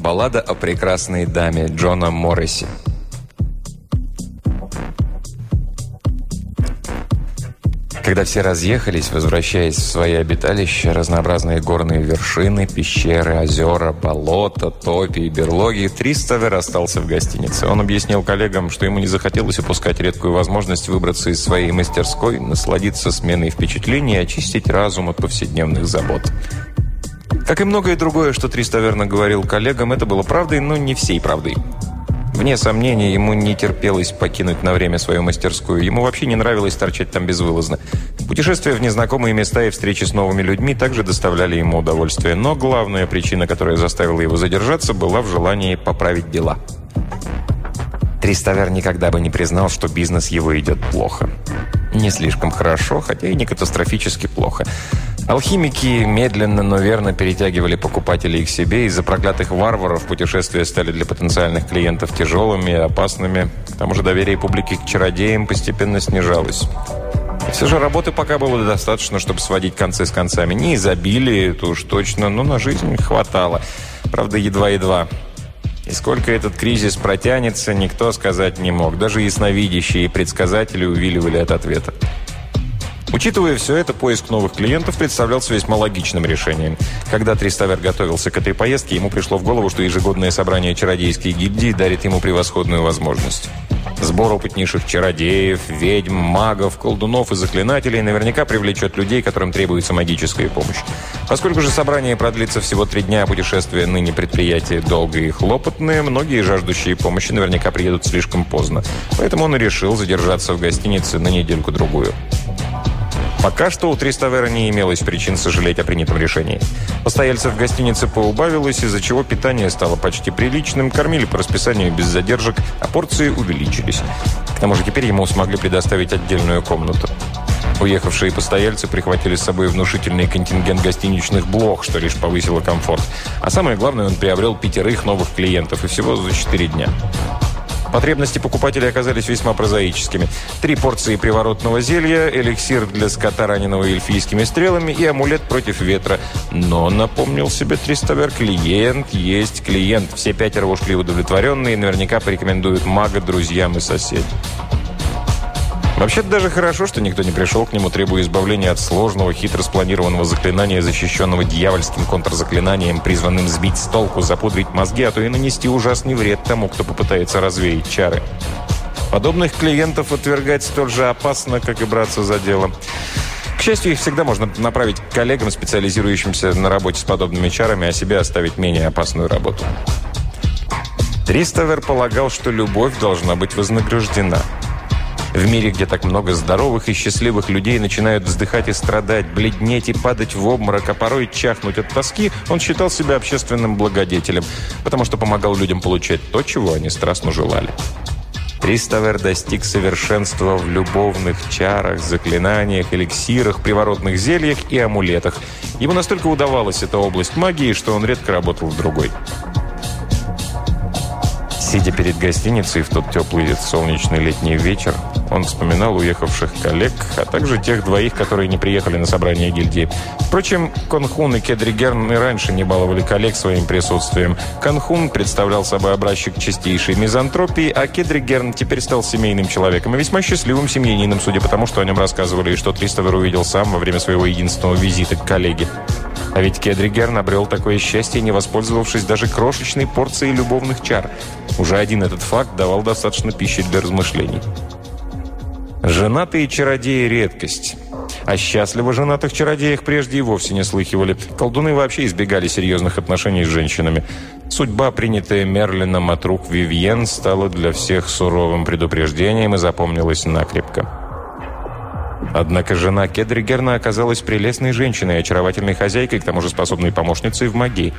Баллада о прекрасной даме Джона Морриси. Когда все разъехались, возвращаясь в свои обиталища, разнообразные горные вершины, пещеры, озера, болота, топи и берлоги, Триставер остался в гостинице. Он объяснил коллегам, что ему не захотелось упускать редкую возможность выбраться из своей мастерской, насладиться сменой впечатлений и очистить разум от повседневных забот. Как и многое другое, что Триставерно говорил коллегам, это было правдой, но не всей правдой. Вне сомнения, ему не терпелось покинуть на время свою мастерскую. Ему вообще не нравилось торчать там безвылазно. Путешествия в незнакомые места и встречи с новыми людьми также доставляли ему удовольствие. Но главная причина, которая заставила его задержаться, была в желании поправить дела. Триставер никогда бы не признал, что бизнес его идет плохо. Не слишком хорошо, хотя и не катастрофически плохо. Алхимики медленно, но верно перетягивали покупателей к себе. Из-за проклятых варваров путешествия стали для потенциальных клиентов тяжелыми и опасными. К тому же доверие публики к чародеям постепенно снижалось. Все же работы пока было достаточно, чтобы сводить концы с концами. Не изобилие, это уж точно, но на жизнь хватало. Правда, едва-едва. И сколько этот кризис протянется, никто сказать не мог. Даже ясновидящие и предсказатели увиливали от ответа. Учитывая все это, поиск новых клиентов представлялся весьма логичным решением. Когда Триставер готовился к этой поездке, ему пришло в голову, что ежегодное собрание чародейской гильдии дарит ему превосходную возможность. Сбор опытнейших чародеев, ведьм, магов, колдунов и заклинателей наверняка привлечет людей, которым требуется магическая помощь. Поскольку же собрание продлится всего три дня, а путешествие ныне предприятие долгое и хлопотное, многие жаждущие помощи наверняка приедут слишком поздно. Поэтому он и решил задержаться в гостинице на недельку-другую. Пока что у Триставера не имелось причин сожалеть о принятом решении. Постояльцев в гостинице поубавилось, из-за чего питание стало почти приличным, кормили по расписанию без задержек, а порции увеличились. К тому же теперь ему смогли предоставить отдельную комнату. Уехавшие постояльцы прихватили с собой внушительный контингент гостиничных блох, что лишь повысило комфорт. А самое главное, он приобрел пятерых новых клиентов, и всего за четыре дня. Потребности покупателей оказались весьма прозаическими. Три порции приворотного зелья, эликсир для скота, раненого эльфийскими стрелами и амулет против ветра. Но, напомнил себе Тристовер, клиент есть клиент. Все пятеро ушли удовлетворенные и наверняка порекомендуют мага друзьям и соседям. Вообще-то даже хорошо, что никто не пришел к нему, требуя избавления от сложного, хитро спланированного заклинания, защищенного дьявольским контрзаклинанием, призванным сбить с толку, запудрить мозги, а то и нанести ужасный вред тому, кто попытается развеять чары. Подобных клиентов отвергать столь же опасно, как и браться за дело. К счастью, их всегда можно направить к коллегам, специализирующимся на работе с подобными чарами, а себе оставить менее опасную работу. Триставер полагал, что любовь должна быть вознаграждена – в мире, где так много здоровых и счастливых людей начинают вздыхать и страдать, бледнеть и падать в обморок, а порой чахнуть от тоски, он считал себя общественным благодетелем, потому что помогал людям получать то, чего они страстно желали. Криставер достиг совершенства в любовных чарах, заклинаниях, эликсирах, приворотных зельях и амулетах. Ему настолько удавалась эта область магии, что он редко работал в другой. Сидя перед гостиницей в тот теплый солнечный летний вечер, он вспоминал уехавших коллег, а также тех двоих, которые не приехали на собрание гильдии. Впрочем, Конхун и Кедригерн и раньше не баловали коллег своим присутствием. Конхун представлял собой образчик чистейшей мизантропии, а Кедригерн теперь стал семейным человеком и весьма счастливым семьянином, судя по тому, что о нем рассказывали и что Тристовер увидел сам во время своего единственного визита к коллеге. А ведь Кедригерн обрел такое счастье, не воспользовавшись даже крошечной порцией любовных чар. Уже один этот факт давал достаточно пищи для размышлений. Женатые чародеи – редкость. О счастливо женатых чародеях прежде и вовсе не слыхивали. Колдуны вообще избегали серьезных отношений с женщинами. Судьба, принятая Мерлином от рук Вивьен, стала для всех суровым предупреждением и запомнилась накрепко. Однако жена Кедригерна оказалась прелестной женщиной, очаровательной хозяйкой, к тому же способной помощницей в магии.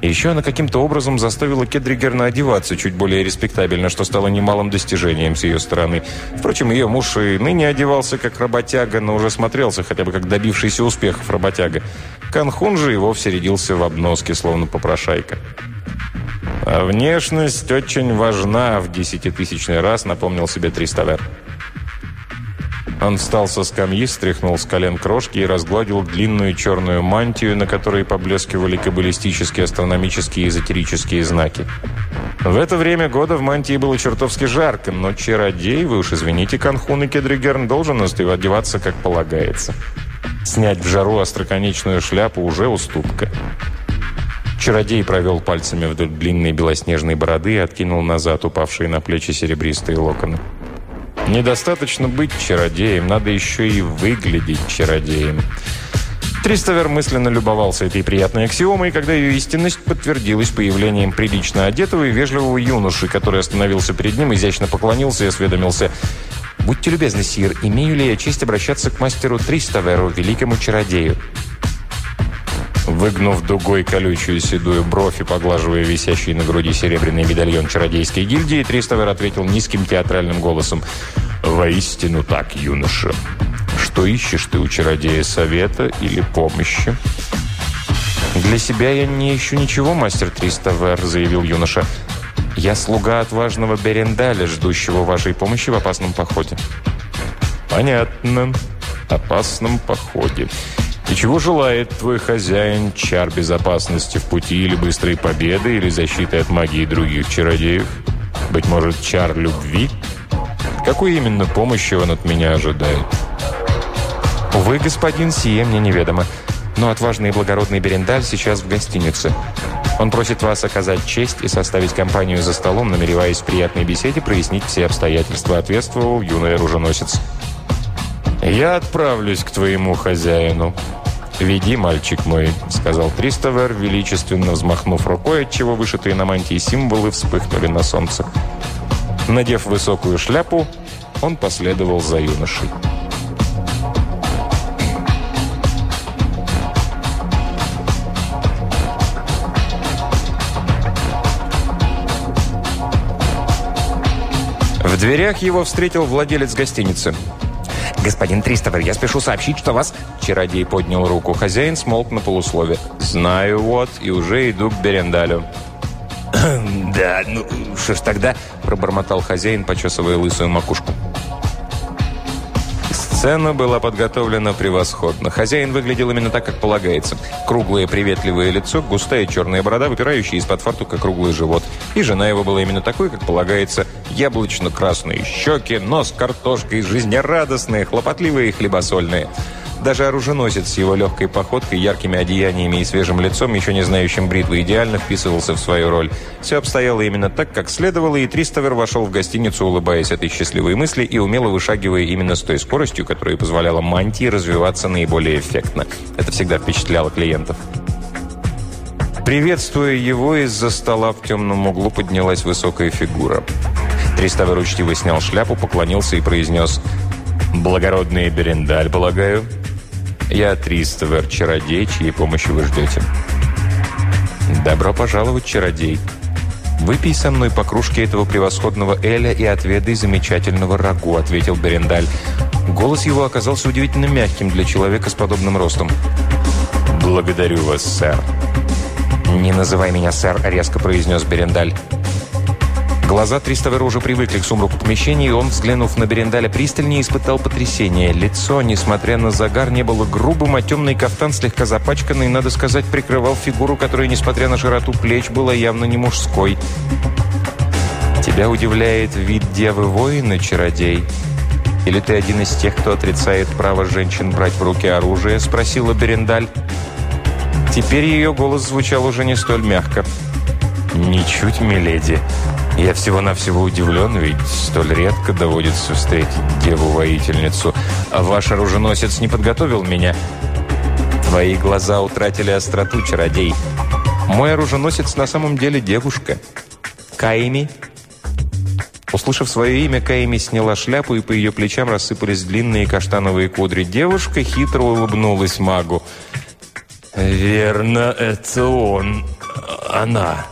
Еще она каким-то образом заставила Кедригерна одеваться чуть более респектабельно, что стало немалым достижением с ее стороны. Впрочем, ее муж и ныне одевался как работяга, но уже смотрелся хотя бы как добившийся успехов работяга. Канхун же и вовсе рядился в обноске, словно попрошайка. А внешность очень важна в десятитысячный раз, напомнил себе Триставер. Он встал со скамьи, стряхнул с колен крошки и разгладил длинную черную мантию, на которой поблескивали каббалистические, астрономические и эзотерические знаки. В это время года в мантии было чертовски жарко, но чародей, вы уж извините, Канхун и Кедригерн должен одеваться как полагается. Снять в жару остроконечную шляпу уже уступка. Чародей провел пальцами вдоль длинной белоснежной бороды и откинул назад упавшие на плечи серебристые локоны. Недостаточно быть чародеем, надо еще и выглядеть чародеем. Тристовер мысленно любовался этой приятной аксиомой, когда ее истинность подтвердилась появлением прилично одетого и вежливого юноши, который остановился перед ним, изящно поклонился и осведомился «Будьте любезны, сир, имею ли я честь обращаться к мастеру Тристоверу, великому чародею?» Выгнув дугой колючую седую бровь и поглаживая висящий на груди серебряный медальон чародейской гильдии, Тристовер ответил низким театральным голосом. «Воистину так, юноша. Что ищешь ты у чародея совета или помощи?» «Для себя я не ищу ничего, мастер Тристовер», — заявил юноша. «Я слуга отважного Берендаля, ждущего вашей помощи в опасном походе». «Понятно. Опасном походе. И чего желает твой хозяин? Чар безопасности в пути или быстрой победы, или защиты от магии других чародеев? Быть может, чар любви? Какой именно помощи он от меня ожидает? Увы, господин Сие, мне неведомо. Но отважный и благородный Берендаль сейчас в гостинице. Он просит вас оказать честь и составить компанию за столом, намереваясь в приятной беседе прояснить все обстоятельства, ответствовал юный оруженосец. «Я отправлюсь к твоему хозяину», «Веди, мальчик мой», — сказал Тристовер, величественно взмахнув рукой, отчего вышитые на мантии символы вспыхнули на солнце. Надев высокую шляпу, он последовал за юношей. В дверях его встретил владелец гостиницы. «Господин Тристовер, я спешу сообщить, что вас...» Чародей поднял руку. Хозяин смолк на полуслове. «Знаю, вот, и уже иду к Берендалю». «Да, ну что ж тогда...» Пробормотал хозяин, почесывая лысую макушку. Сцена была подготовлена превосходно. Хозяин выглядел именно так, как полагается. Круглое приветливое лицо, густая черная борода, выпирающая из-под фартука круглый живот. И жена его была именно такой, как полагается. Яблочно-красные щеки, нос картошкой, жизнерадостные, хлопотливые и хлебосольные. Даже оруженосец с его легкой походкой, яркими одеяниями и свежим лицом, еще не знающим бритвы, идеально вписывался в свою роль. Все обстояло именно так, как следовало, и Тристовер вошел в гостиницу, улыбаясь этой счастливой мысли и умело вышагивая именно с той скоростью, которая позволяла мантии развиваться наиболее эффектно. Это всегда впечатляло клиентов. Приветствуя его, из-за стола в темном углу поднялась высокая фигура. Тристовер учтиво снял шляпу, поклонился и произнес «Благородный Берендаль, полагаю?» Я Тристовер, чародей, чьей помощи вы ждете. Добро пожаловать, чародей. Выпей со мной по кружке этого превосходного Эля и отведай замечательного рагу, ответил Берендаль. Голос его оказался удивительно мягким для человека с подобным ростом. «Благодарю вас, сэр». «Не называй меня сэр», — резко произнес Берендаль. Глаза Тристовера уже привыкли к сумраку помещения, и он, взглянув на Берендаля пристальнее, испытал потрясение. Лицо, несмотря на загар, не было грубым, а темный кафтан, слегка запачканный, надо сказать, прикрывал фигуру, которая, несмотря на широту плеч, была явно не мужской. «Тебя удивляет вид девы-воина, чародей?» «Или ты один из тех, кто отрицает право женщин брать в руки оружие?» – спросила Берендаль. Теперь ее голос звучал уже не столь мягко. «Ничуть, миледи. Я всего-навсего удивлен, ведь столь редко доводится встретить деву-воительницу. А ваш оруженосец не подготовил меня. Твои глаза утратили остроту, чародей. Мой оруженосец на самом деле девушка. Каими. Услышав свое имя, Каими сняла шляпу, и по ее плечам рассыпались длинные каштановые кудри. Девушка хитро улыбнулась магу. «Верно, это он. Она».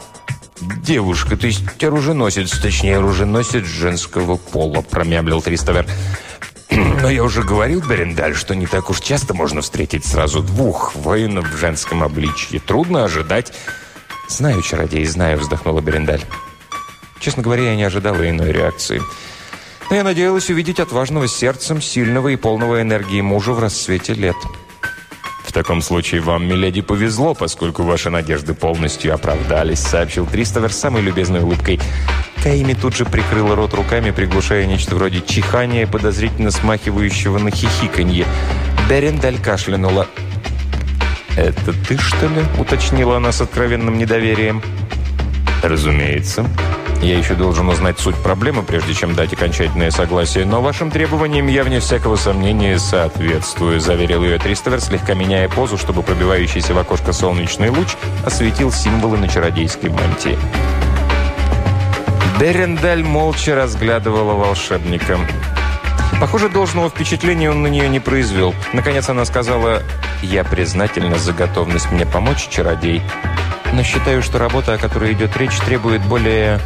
«Девушка, то есть оруженосец, точнее, оруженосец женского пола», промямлил Тристовер. «Но я уже говорил, Берендаль, что не так уж часто можно встретить сразу двух воинов в женском обличье. Трудно ожидать». «Знаю, чародей, знаю», вздохнула Берендаль. Честно говоря, я не ожидала иной реакции. Но я надеялась увидеть отважного сердцем, сильного и полного энергии мужа в расцвете лет. «В таком случае вам, миледи, повезло, поскольку ваши надежды полностью оправдались», сообщил Тристовер с самой любезной улыбкой. Каими тут же прикрыла рот руками, приглушая нечто вроде чихания, подозрительно смахивающего на хихиканье. Берендаль кашлянула. «Это ты, что ли?» – уточнила она с откровенным недоверием. «Разумеется. Я еще должен узнать суть проблемы, прежде чем дать окончательное согласие, но вашим требованиям я, вне всякого сомнения, соответствую», – заверил ее Тристовер, слегка меняя позу, чтобы пробивающийся в окошко солнечный луч осветил символы на чародейской мантии. Берендаль молча разглядывала волшебника. Похоже, должного впечатления он на нее не произвел. Наконец она сказала, «Я признательна за готовность мне помочь, чародей, но считаю, что работа, о которой идет речь, требует более...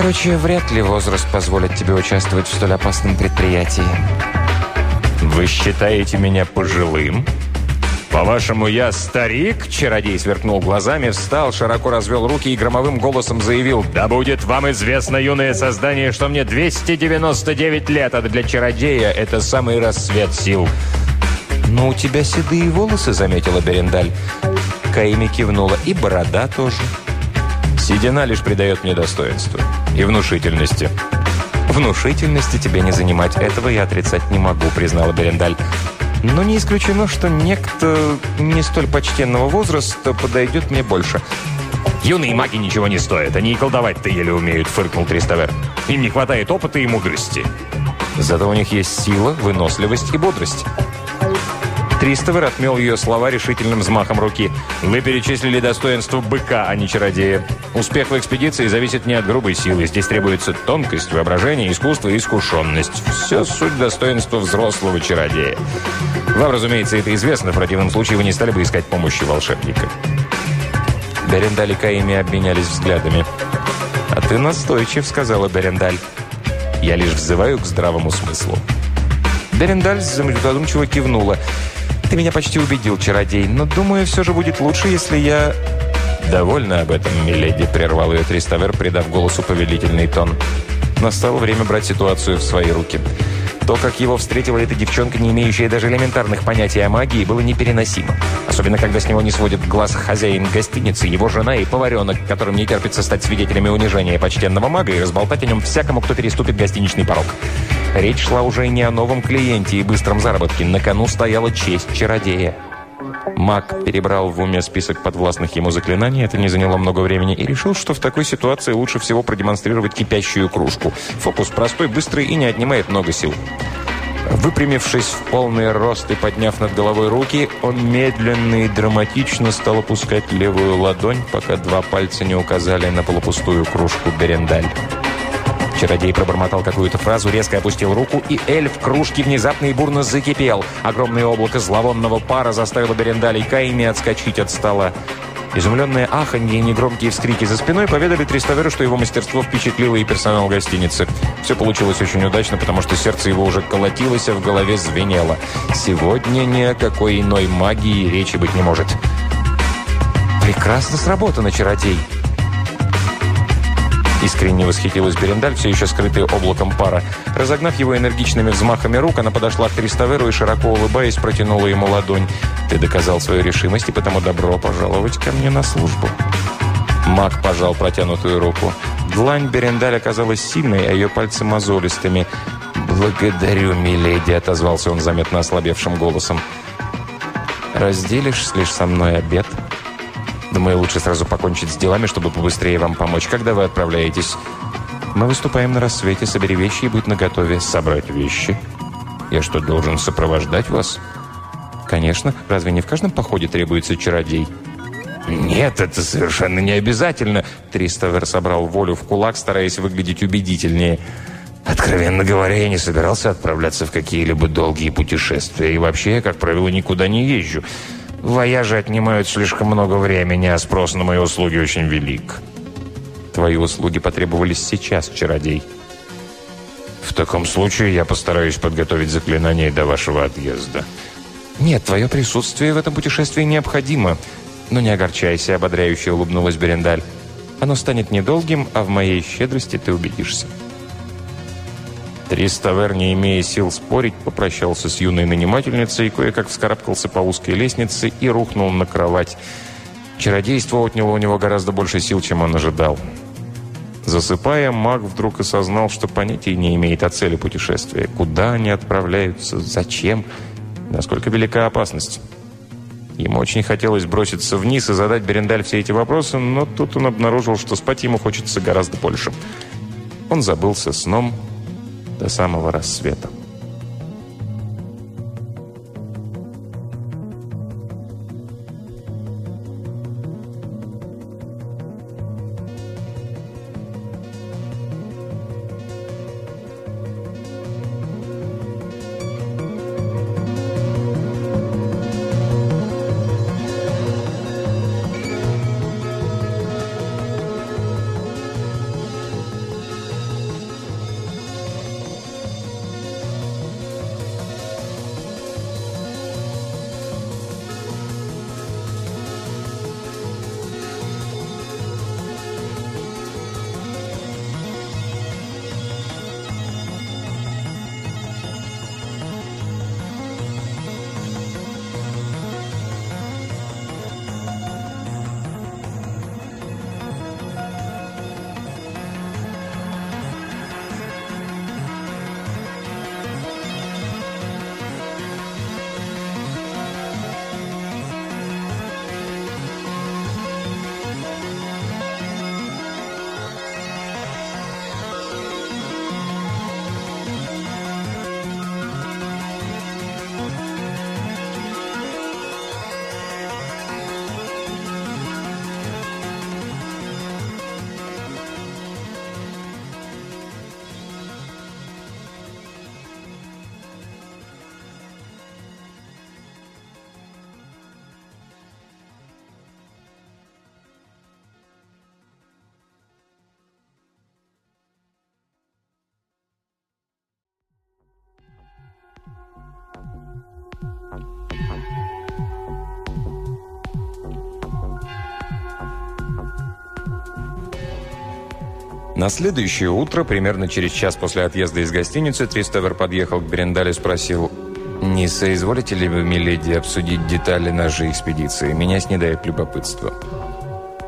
Короче, вряд ли возраст позволит тебе участвовать в столь опасном предприятии». «Вы считаете меня пожилым?» «По-вашему, я старик?» Чародей сверкнул глазами, встал, широко развел руки и громовым голосом заявил «Да будет вам известно, юное создание, что мне 299 лет, а для чародея это самый рассвет сил». «Но у тебя седые волосы», — заметила Берендаль. Каими кивнула. «И борода тоже». «Седина лишь придает мне достоинство и внушительности». «Внушительности тебе не занимать, этого я отрицать не могу», — признала Берендаль. Но не исключено, что некто не столь почтенного возраста подойдет мне больше. «Юные маги ничего не стоят, они и колдовать-то еле умеют», — фыркнул Тристовер. «Им не хватает опыта и мудрости». Зато у них есть сила, выносливость и бодрость. Тристовер отмел ее слова решительным взмахом руки. «Вы перечислили достоинство быка, а не чародея. Успех в экспедиции зависит не от грубой силы. Здесь требуется тонкость, воображение, искусство и искушенность. Все суть достоинства взрослого чародея. Вам, разумеется, это известно. В противном случае вы не стали бы искать помощи волшебника». Берендаль и Каими обменялись взглядами. «А ты настойчив», — сказала Берендаль. «Я лишь взываю к здравому смыслу». Берендаль задумчиво кивнула. «Ты меня почти убедил, чародей, но думаю, все же будет лучше, если я...» «Довольно об этом, миледи», — прервал ее Триставер, придав голосу повелительный тон. Настало время брать ситуацию в свои руки. То, как его встретила эта девчонка, не имеющая даже элементарных понятий о магии, было непереносимо. Особенно, когда с него не сводит глаз хозяин гостиницы, его жена и поваренок, которым не терпится стать свидетелями унижения почтенного мага и разболтать о нем всякому, кто переступит гостиничный порог. Речь шла уже не о новом клиенте и быстром заработке. На кону стояла честь чародея. Маг перебрал в уме список подвластных ему заклинаний, это не заняло много времени, и решил, что в такой ситуации лучше всего продемонстрировать кипящую кружку. Фокус простой, быстрый и не отнимает много сил. Выпрямившись в полный рост и подняв над головой руки, он медленно и драматично стал опускать левую ладонь, пока два пальца не указали на полупустую кружку Берендаль. Чародей пробормотал какую-то фразу, резко опустил руку, и эльф кружки внезапно и бурно закипел. Огромное облако зловонного пара заставило Берендаль и Кайми отскочить от стола. Изумленные аханье и негромкие вскрики за спиной поведали Тристоверу, что его мастерство впечатлило и персонал гостиницы. Все получилось очень удачно, потому что сердце его уже колотилось, а в голове звенело. Сегодня ни о какой иной магии речи быть не может. «Прекрасно сработано, чародей!» Искренне восхитилась Берендаль, все еще скрытая облаком пара. Разогнав его энергичными взмахами рук, она подошла к Триставеру и, широко улыбаясь, протянула ему ладонь. «Ты доказал свою решимость, и потому добро пожаловать ко мне на службу». Маг пожал протянутую руку. Длань Берендаль оказалась сильной, а ее пальцы мозолистыми. «Благодарю, миледи», — отозвался он заметно ослабевшим голосом. «Разделишь лишь со мной обед?» Думаю, лучше сразу покончить с делами, чтобы побыстрее вам помочь. Когда вы отправляетесь? Мы выступаем на рассвете. Собери вещи и будь наготове. Собрать вещи? Я что, должен сопровождать вас? Конечно. Разве не в каждом походе требуется чародей? «Нет, это совершенно не обязательно!» Тристовер собрал волю в кулак, стараясь выглядеть убедительнее. «Откровенно говоря, я не собирался отправляться в какие-либо долгие путешествия. И вообще, я, как правило, никуда не езжу. Вояжи отнимают слишком много времени, а спрос на мои услуги очень велик. Твои услуги потребовались сейчас, чародей. В таком случае я постараюсь подготовить заклинание до вашего отъезда. Нет, твое присутствие в этом путешествии необходимо. Но не огорчайся, ободряюще улыбнулась Берендаль. Оно станет недолгим, а в моей щедрости ты убедишься. Триставер, не имея сил спорить, попрощался с юной нанимательницей, кое-как вскарабкался по узкой лестнице и рухнул на кровать. Чародейство отняло у него гораздо больше сил, чем он ожидал. Засыпая, маг вдруг осознал, что понятия не имеет о цели путешествия. Куда они отправляются, зачем, насколько велика опасность. Ему очень хотелось броситься вниз и задать Берендаль все эти вопросы, но тут он обнаружил, что спать ему хочется гораздо больше. Он забылся сном до самого рассвета. На следующее утро, примерно через час после отъезда из гостиницы, Тристовер подъехал к Берендале и спросил, «Не соизволите ли вы, миледи, обсудить детали нашей экспедиции? Меня снедает любопытство».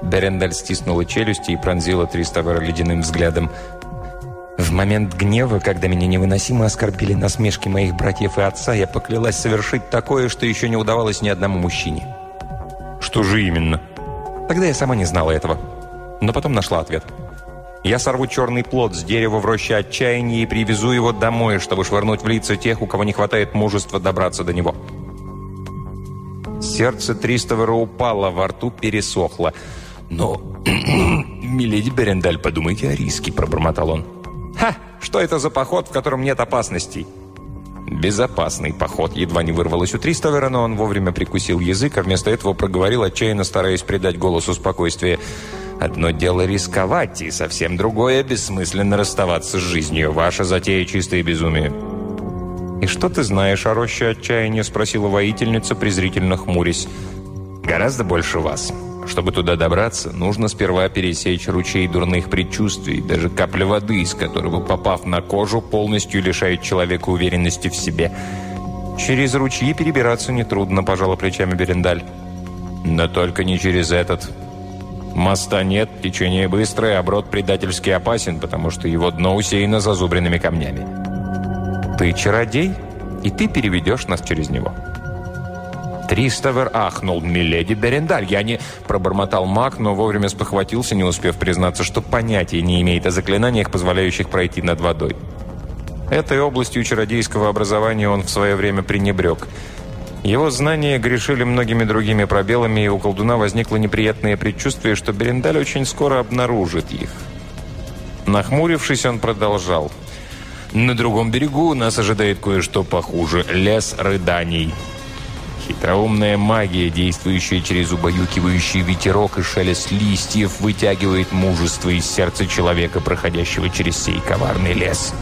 Берендаль стиснула челюсти и пронзила Тристовера ледяным взглядом. «В момент гнева, когда меня невыносимо оскорбили насмешки моих братьев и отца, я поклялась совершить такое, что еще не удавалось ни одному мужчине». «Что же именно?» «Тогда я сама не знала этого, но потом нашла ответ». Я сорву черный плод с дерева в роще отчаяния и привезу его домой, чтобы швырнуть в лица тех, у кого не хватает мужества добраться до него. Сердце Тристовера упало, во рту пересохло. «Но, миледи Берендаль, подумайте о риске», — пробормотал он. «Ха! Что это за поход, в котором нет опасностей?» «Безопасный поход», — едва не вырвалось у Тристовера, но он вовремя прикусил язык, а вместо этого проговорил, отчаянно стараясь придать голосу спокойствие. Одно дело рисковать, и совсем другое – бессмысленно расставаться с жизнью. Ваша затея – чистое безумие». «И что ты знаешь о роще отчаяния?» – спросила воительница, презрительно хмурясь. «Гораздо больше вас. Чтобы туда добраться, нужно сперва пересечь ручей дурных предчувствий, даже капля воды, из которого, попав на кожу, полностью лишает человека уверенности в себе. Через ручьи перебираться нетрудно», – пожала плечами Берендаль. «Но только не через этот. Моста нет, течение быстрое, а брод предательски опасен, потому что его дно усеяно зазубренными камнями. Ты чародей, и ты переведешь нас через него. Триставер ахнул. «Миледи Берендаль, я не...» Пробормотал маг, но вовремя спохватился, не успев признаться, что понятия не имеет о заклинаниях, позволяющих пройти над водой. Этой областью чародейского образования он в свое время пренебрег – его знания грешили многими другими пробелами, и у колдуна возникло неприятное предчувствие, что Берендаль очень скоро обнаружит их. Нахмурившись, он продолжал. «На другом берегу нас ожидает кое-что похуже. Лес рыданий». Хитроумная магия, действующая через убаюкивающий ветерок и шелест листьев, вытягивает мужество из сердца человека, проходящего через сей коварный лес.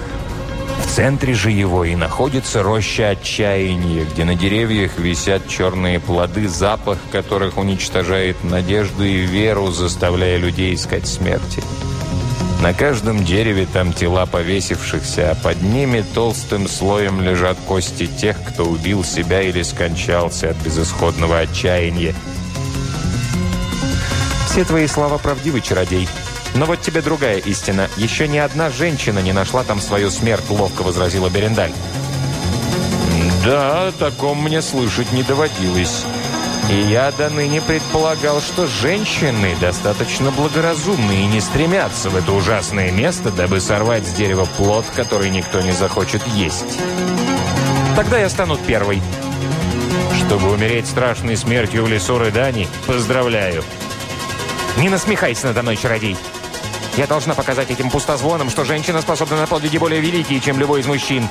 В центре же его и находится роща отчаяния, где на деревьях висят черные плоды, запах которых уничтожает надежду и веру, заставляя людей искать смерти. На каждом дереве там тела повесившихся, а под ними толстым слоем лежат кости тех, кто убил себя или скончался от безысходного отчаяния. Все твои слова правдивы, чародей. Но вот тебе другая истина. Еще ни одна женщина не нашла там свою смерть, ловко возразила Берендаль. Да, о таком мне слышать не доводилось. И я до ныне предполагал, что женщины достаточно благоразумны и не стремятся в это ужасное место, дабы сорвать с дерева плод, который никто не захочет есть. Тогда я стану первой. Чтобы умереть страшной смертью в лесу рыданий, поздравляю. Не насмехайся надо мной, чародей. Я должна показать этим пустозвонам, что женщина способна на подвиги более великие, чем любой из мужчин.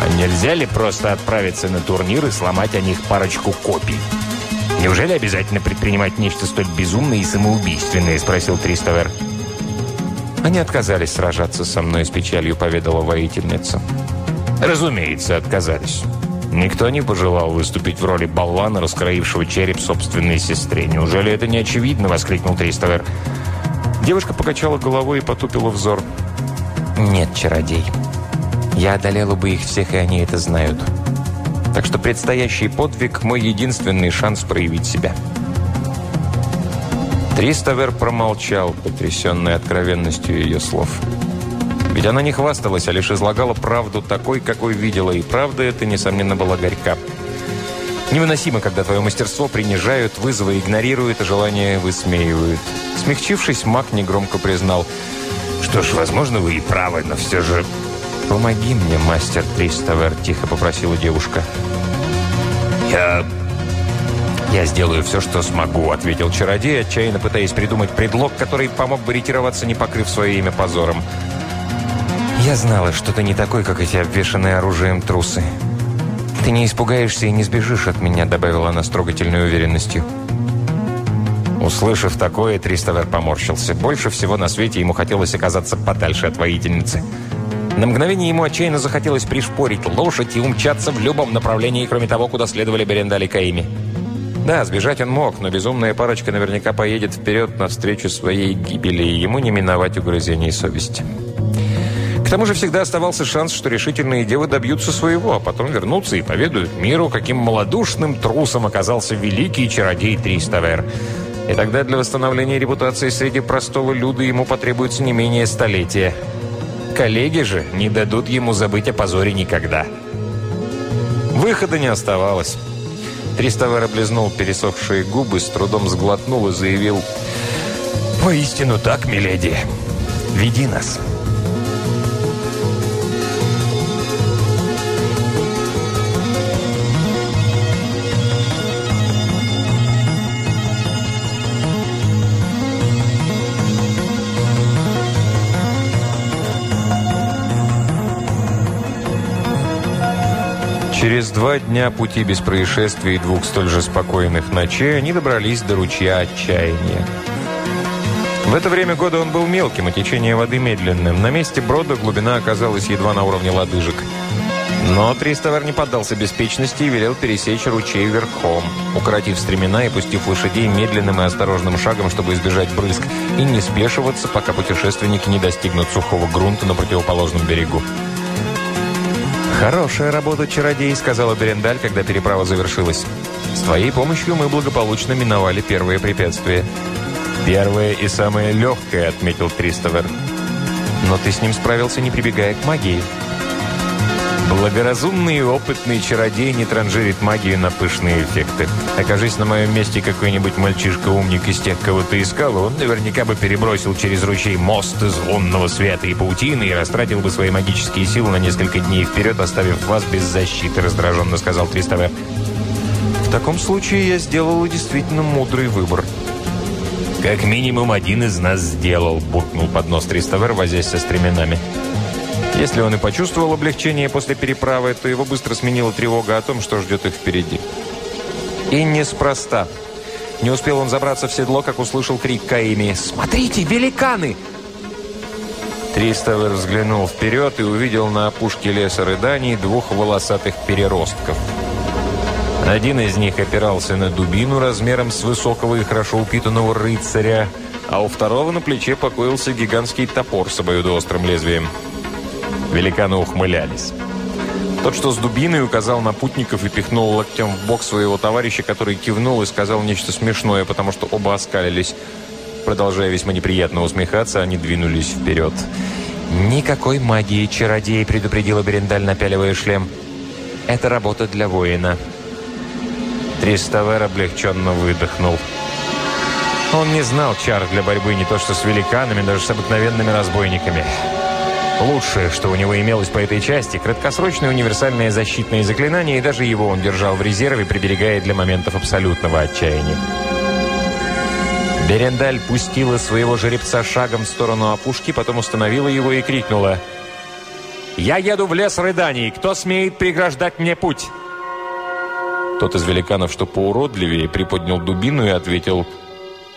А нельзя ли просто отправиться на турнир и сломать о них парочку копий? «Неужели обязательно предпринимать нечто столь безумное и самоубийственное?» – спросил Тристовер. «Они отказались сражаться со мной с печалью», – поведала воительница. «Разумеется, отказались. Никто не пожелал выступить в роли болвана, раскроившего череп собственной сестре. Неужели это не очевидно?» – воскликнул Тристовер. Девушка покачала головой и потупила взор. «Нет, чародей. Я одолела бы их всех, и они это знают». Так что предстоящий подвиг – мой единственный шанс проявить себя. Триставер промолчал, потрясенный откровенностью ее слов. Ведь она не хвасталась, а лишь излагала правду такой, какой видела, и правда эта, несомненно, была горька. Невыносимо, когда твое мастерство принижают, вызовы игнорируют, а желания высмеивают. Смягчившись, маг негромко признал, «Что ж, возможно, вы и правы, но все же «Помоги мне, мастер Триставер», – тихо попросила девушка. «Я... я сделаю все, что смогу», – ответил чародей, отчаянно пытаясь придумать предлог, который помог бы ретироваться, не покрыв свое имя позором. «Я знала, что ты не такой, как эти обвешанные оружием трусы. Ты не испугаешься и не сбежишь от меня», – добавила она с трогательной уверенностью. Услышав такое, Триставер поморщился. Больше всего на свете ему хотелось оказаться подальше от воительницы. На мгновение ему отчаянно захотелось пришпорить лошадь и умчаться в любом направлении, кроме того, куда следовали Берендаль и Каими. Да, сбежать он мог, но безумная парочка наверняка поедет вперед навстречу своей гибели, и ему не миновать угрызений совести. К тому же всегда оставался шанс, что решительные девы добьются своего, а потом вернутся и поведают миру, каким малодушным трусом оказался великий чародей Триставер. И тогда для восстановления репутации среди простого люда ему потребуется не менее столетия – Коллеги же не дадут ему забыть о позоре никогда. Выхода не оставалось. Триставер облизнул пересохшие губы, с трудом сглотнул и заявил «Поистину так, миледи, веди нас». Через два дня пути без происшествий и двух столь же спокойных ночей они добрались до ручья отчаяния. В это время года он был мелким, а течение воды медленным. На месте брода глубина оказалась едва на уровне лодыжек. Но Тристовар не поддался беспечности и велел пересечь ручей верхом, укоротив стремена и пустив лошадей медленным и осторожным шагом, чтобы избежать брызг, и не спешиваться, пока путешественники не достигнут сухого грунта на противоположном берегу. «Хорошая работа, чародей», — сказала Берендаль, когда переправа завершилась. «С твоей помощью мы благополучно миновали первое препятствие». «Первое и самое легкое», — отметил Тристовер. «Но ты с ним справился, не прибегая к магии». Благоразумный и опытный чародей не транжирит магию на пышные эффекты. Окажись на моем месте какой-нибудь мальчишка-умник из тех, кого ты искал, он наверняка бы перебросил через ручей мост из лунного света и паутины и растратил бы свои магические силы на несколько дней вперед, оставив вас без защиты, раздраженно сказал Тристовер. В таком случае я сделал действительно мудрый выбор. «Как минимум один из нас сделал», – буркнул под нос Тристовер, возясь со стременами. Если он и почувствовал облегчение после переправы, то его быстро сменила тревога о том, что ждет их впереди. И неспроста. Не успел он забраться в седло, как услышал крик Каими «Смотрите, великаны!» Триставер взглянул вперед и увидел на опушке леса рыданий двух волосатых переростков. Один из них опирался на дубину размером с высокого и хорошо упитанного рыцаря, а у второго на плече покоился гигантский топор с обоюдоострым лезвием. Великаны ухмылялись. Тот, что с дубиной, указал на путников и пихнул локтем в бок своего товарища, который кивнул и сказал нечто смешное, потому что оба оскалились. Продолжая весьма неприятно усмехаться, они двинулись вперед. «Никакой магии, чародей!» – предупредила Берендаль, напяливая шлем. «Это работа для воина». Триставер облегченно выдохнул. Он не знал чар для борьбы не то что с великанами, даже с обыкновенными разбойниками. Лучшее, что у него имелось по этой части, краткосрочное универсальное защитное заклинание, и даже его он держал в резерве, приберегая для моментов абсолютного отчаяния. Берендаль пустила своего жеребца шагом в сторону опушки, потом установила его и крикнула «Я еду в лес рыданий! Кто смеет преграждать мне путь?» Тот из великанов, что поуродливее, приподнял дубину и ответил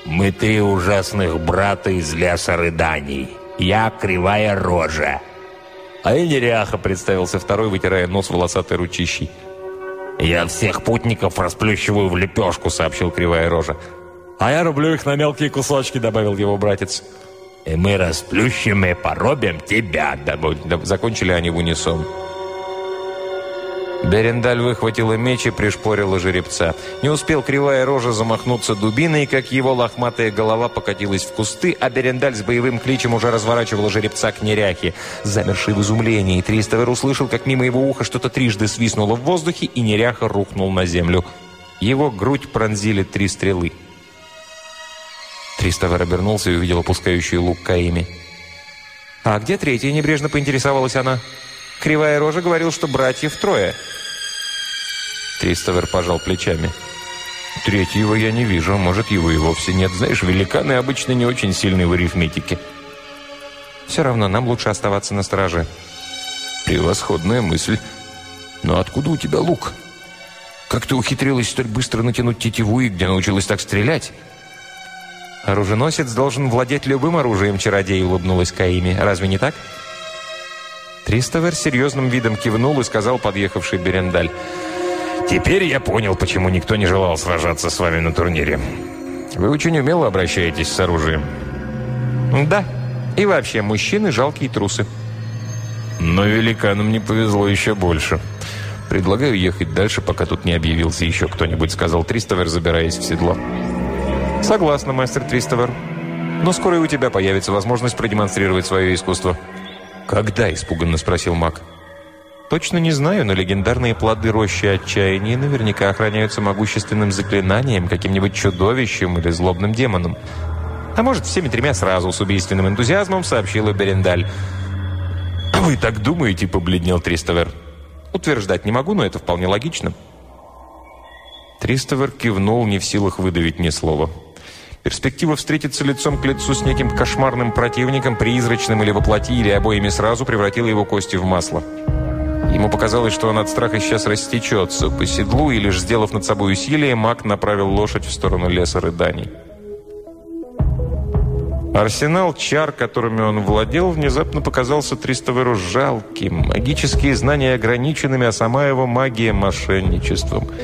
«Мы три ужасных брата из леса рыданий. Я кривая рожа». «А я неряха», — представился второй, вытирая нос волосатой ручищей. «Я всех путников расплющиваю в лепешку», — сообщил кривая рожа. «А я рублю их на мелкие кусочки», — добавил его братец. «И мы расплющим и поробим тебя», — закончили они в унисон. Берендаль выхватила меч и пришпорила жеребца. Не успел кривая рожа замахнуться дубиной, как его лохматая голова покатилась в кусты, а Берендаль с боевым кличем уже разворачивала жеребца к неряхе. Замерший в изумлении, Тристовер услышал, как мимо его уха что-то трижды свистнуло в воздухе, и неряха рухнул на землю. Его грудь пронзили три стрелы. Тристовер обернулся и увидел опускающий лук Каими. «А где третья?» – небрежно поинтересовалась она. Кривая рожа говорил, что братьев трое. Тристовер пожал плечами. Третьего я не вижу, может, его и вовсе нет. Знаешь, великаны обычно не очень сильны в арифметике. Все равно нам лучше оставаться на страже. Превосходная мысль. Но откуда у тебя лук? Как ты ухитрилась столь быстро натянуть тетиву и где научилась так стрелять? Оруженосец должен владеть любым оружием, чародей, улыбнулась Каими. Разве не так? — Тристовер серьезным видом кивнул и сказал подъехавший Берендаль. «Теперь я понял, почему никто не желал сражаться с вами на турнире. Вы очень умело обращаетесь с оружием». «Да. И вообще, мужчины – жалкие трусы». «Но великанам не повезло еще больше. Предлагаю ехать дальше, пока тут не объявился еще кто-нибудь», – сказал Тристовер, забираясь в седло. «Согласна, мастер Тристовер. Но скоро и у тебя появится возможность продемонстрировать свое искусство». «Когда?» – испуганно спросил маг. «Точно не знаю, но легендарные плоды рощи отчаяния наверняка охраняются могущественным заклинанием, каким-нибудь чудовищем или злобным демоном. А может, всеми тремя сразу, с убийственным энтузиазмом, сообщила Берендаль. «Вы так думаете?» – побледнел Тристовер. «Утверждать не могу, но это вполне логично». Тристовер кивнул, не в силах выдавить ни слова. Перспектива встретиться лицом к лицу с неким кошмарным противником, призрачным или воплоти, или обоими сразу, превратила его кости в масло. Ему показалось, что он от страха сейчас растечется по седлу, и лишь сделав над собой усилие, маг направил лошадь в сторону леса рыданий. Арсенал чар, которыми он владел, внезапно показался Тристоверу жалким, магические знания ограниченными, а сама его магия – мошенничеством –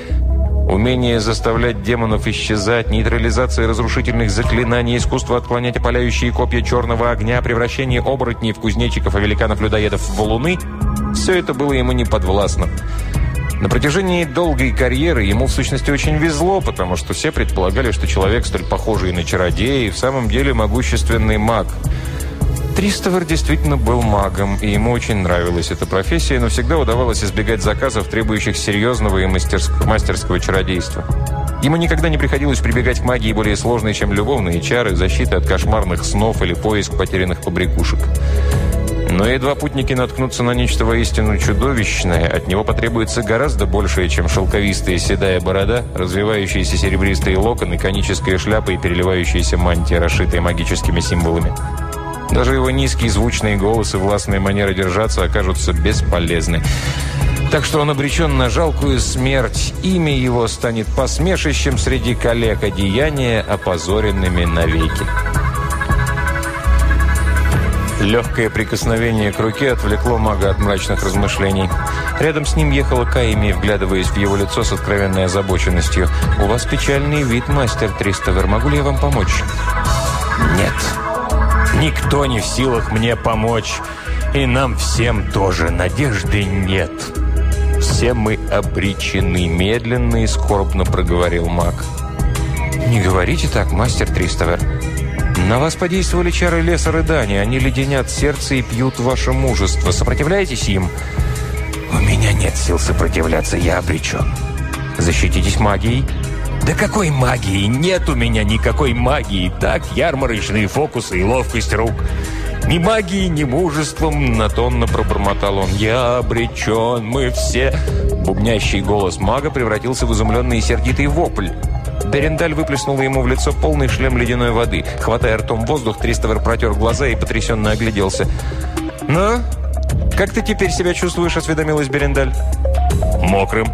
Умение заставлять демонов исчезать, нейтрализация разрушительных заклинаний, искусство отклонять опаляющие копья черного огня, превращение оборотней в кузнечиков и великанов-людоедов в валуны – все это было ему не подвластно. На протяжении долгой карьеры ему, в сущности, очень везло, потому что все предполагали, что человек, столь похожий на чародея, в самом деле могущественный маг – Тристовер действительно был магом, и ему очень нравилась эта профессия, но всегда удавалось избегать заказов, требующих серьезного и мастерского чародейства. Ему никогда не приходилось прибегать к магии более сложной, чем любовные чары, защита от кошмарных снов или поиск потерянных побрякушек. Но едва путники наткнутся на нечто воистину чудовищное, от него потребуется гораздо большее, чем шелковистая седая борода, развивающиеся серебристые локоны, коническая шляпа и переливающаяся мантия, расшитая магическими символами. Даже его низкий звучный голос и властная манера держаться окажутся бесполезны. Так что он обречен на жалкую смерть. Имя его станет посмешищем среди коллег, а деяния опозоренными навеки. Легкое прикосновение к руке отвлекло мага от мрачных размышлений. Рядом с ним ехала Каими, вглядываясь в его лицо с откровенной озабоченностью. «У вас печальный вид, мастер Тристовер. Могу ли я вам помочь?» Нет, никто не в силах мне помочь, и нам всем тоже надежды нет. Все мы обречены, медленно и скорбно проговорил маг. Не говорите так, мастер Тристовер. На вас подействовали чары леса рыдания. Они леденят сердце и пьют ваше мужество. Сопротивляетесь им? У меня нет сил сопротивляться, я обречен. Защититесь магией. Да какой магии? Нет у меня никакой магии. Так, ярмарочные фокусы и ловкость рук. Ни магией, ни мужеством, монотонно пробормотал он. «Я обречен, мы все...» Бубнящий голос мага превратился в изумленный и сердитый вопль. Берендаль выплеснула ему в лицо полный шлем ледяной воды. Хватая ртом воздух, Тристовер протер глаза и потрясенно огляделся. «Ну, как ты теперь себя чувствуешь?» – осведомилась Берендаль. «Мокрым».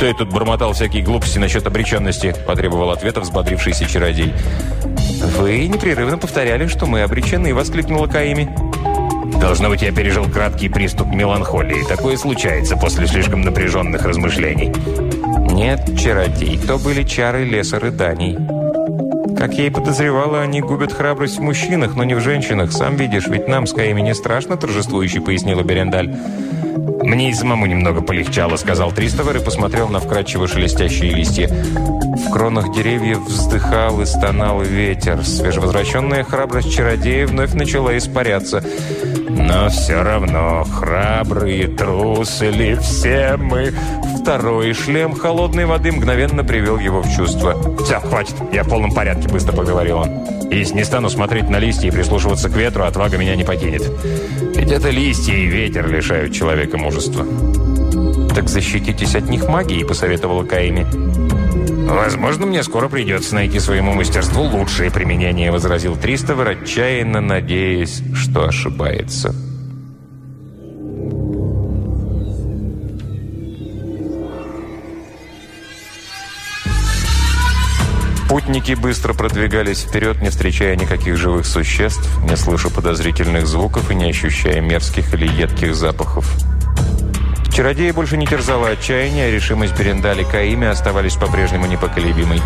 «Кто это тут бормотал всякие глупости насчет обреченности?» – потребовал ответа взбодрившийся чародей. «Вы непрерывно повторяли, что мы обречены», – воскликнула Каими. «Должно быть, я пережил краткий приступ меланхолии. Такое случается после слишком напряженных размышлений». «Нет, чародей, то были чары леса рыданий». Как я и подозревала, они губят храбрость в мужчинах, но не в женщинах. Сам видишь, ведь нам с Каими не страшно, торжествующе пояснила Берендаль. «Мне и самому немного полегчало», — сказал Тристовер и посмотрел на вкрадчиво шелестящие листья. В кронах деревьев вздыхал и стонал ветер. Свежевозвращенная храбрость чародея вновь начала испаряться. «Но все равно, храбрые трусы ли все мы...» Второй шлем холодной воды мгновенно привел его в чувство. «Все, хватит, я в полном порядке», — быстро поговорил он. «Если не стану смотреть на листья и прислушиваться к ветру, отвага меня не покинет. Ведь это листья и ветер лишают человека мужества». «Так защититесь от них магией», — посоветовала Каими. «Возможно, мне скоро придется найти своему мастерству лучшее применение», — возразил Тристовер, отчаянно надеясь, что ошибается. Путники быстро продвигались вперед, не встречая никаких живых существ, не слыша подозрительных звуков и не ощущая мерзких или едких запахов. Чародея больше не терзала отчаяние, а решимость Берендали Каими оставались по-прежнему непоколебимой.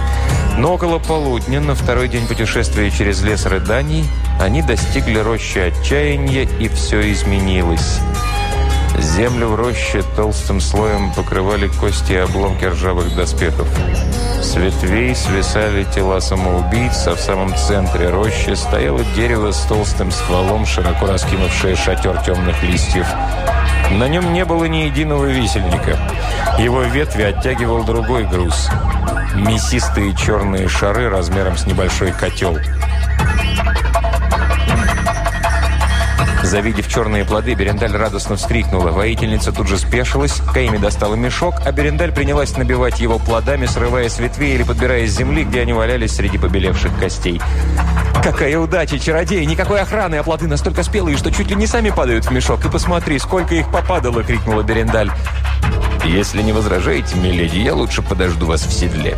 Но около полудня, на второй день путешествия через лес рыданий, они достигли рощи отчаяния, и все изменилось. Землю в роще толстым слоем покрывали кости и обломки ржавых доспехов. С ветвей свисали тела самоубийц, а в самом центре рощи стояло дерево с толстым стволом, широко раскинувшее шатер темных листьев. На нем не было ни единого висельника. Его ветви оттягивал другой груз. Мясистые черные шары размером с небольшой котел – Завидев черные плоды, Берендаль радостно вскрикнула. Воительница тут же спешилась, Каими достала мешок, а Берендаль принялась набивать его плодами, срывая с ветвей или подбирая с земли, где они валялись среди побелевших костей. «Какая удача, чародей! Никакой охраны, а плоды настолько спелые, что чуть ли не сами падают в мешок. И посмотри, сколько их попадало!» — крикнула Берендаль. «Если не возражаете, миледи, я лучше подожду вас в седле.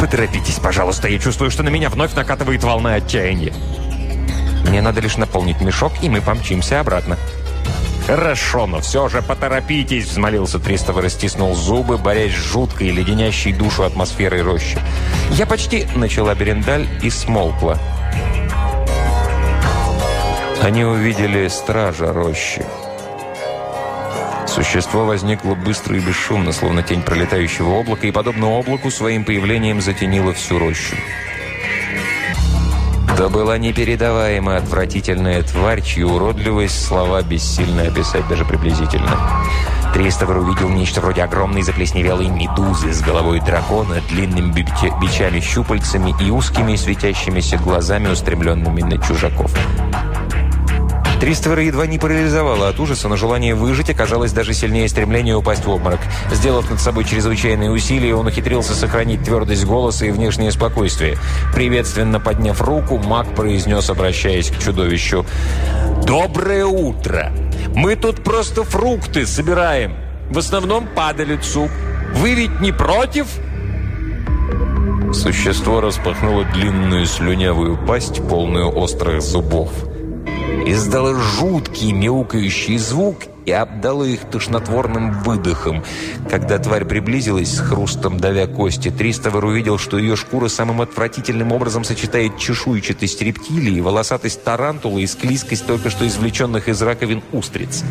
Поторопитесь, пожалуйста, я чувствую, что на меня вновь накатывает волна отчаяния». Мне надо лишь наполнить мешок, и мы помчимся обратно». «Хорошо, но все же поторопитесь!» – взмолился Тристов растиснул зубы, борясь с жуткой леденящей душу атмосферой рощи. «Я почти...» – начала Берендаль и смолкла. Они увидели стража рощи. Существо возникло быстро и бесшумно, словно тень пролетающего облака, и, подобно облаку, своим появлением затенило всю рощу. То была непередаваемо отвратительная тварь, чью уродливость слова бессильно описать даже приблизительно. Тристовер увидел нечто вроде огромной заплесневелой медузы с головой дракона, длинными бичами-щупальцами и узкими светящимися глазами, устремленными на чужаков. Триствера едва не парализовало от ужаса, но желание выжить оказалось даже сильнее стремления упасть в обморок. Сделав над собой чрезвычайные усилия, он ухитрился сохранить твердость голоса и внешнее спокойствие. Приветственно подняв руку, маг произнес, обращаясь к чудовищу, «Доброе утро! Мы тут просто фрукты собираем. В основном падалицу. Вы ведь не против?» Существо распахнуло длинную слюнявую пасть, полную острых зубов. Издало жуткий мяукающий звук и обдало их тошнотворным выдохом. Когда тварь приблизилась с хрустом давя кости, Тристовер увидел, что ее шкура самым отвратительным образом сочетает чешуйчатость рептилии, волосатость тарантулы и склизкость только что извлеченных из раковин устриц.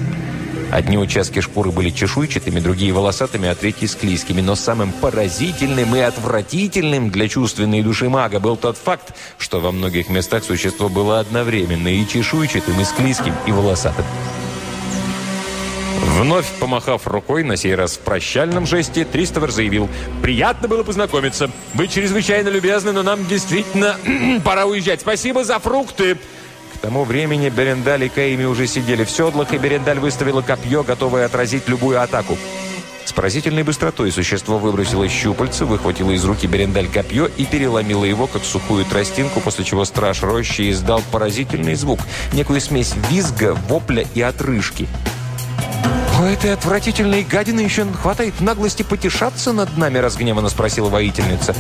Одни участки шкуры были чешуйчатыми, другие волосатыми, а третьи склизкими. Но самым поразительным и отвратительным для чувственной души мага был тот факт, что во многих местах существо было одновременно и чешуйчатым, и склизким, и волосатым. Вновь помахав рукой, на сей раз в прощальном жесте, Тристовер заявил «Приятно было познакомиться. Вы чрезвычайно любезны, но нам действительно пора уезжать. Спасибо за фрукты!» К тому времени Берендаль и Каими уже сидели в седлах, и Берендаль выставила копье, готовое отразить любую атаку. С поразительной быстротой существо выбросило щупальце, выхватило из руки Берендаль копье и переломило его, как сухую тростинку, после чего страж рощи издал поразительный звук, некую смесь визга, вопля и отрыжки. «У этой отвратительной гадины еще хватает наглости потешаться над нами?» – разгневанно спросила воительница.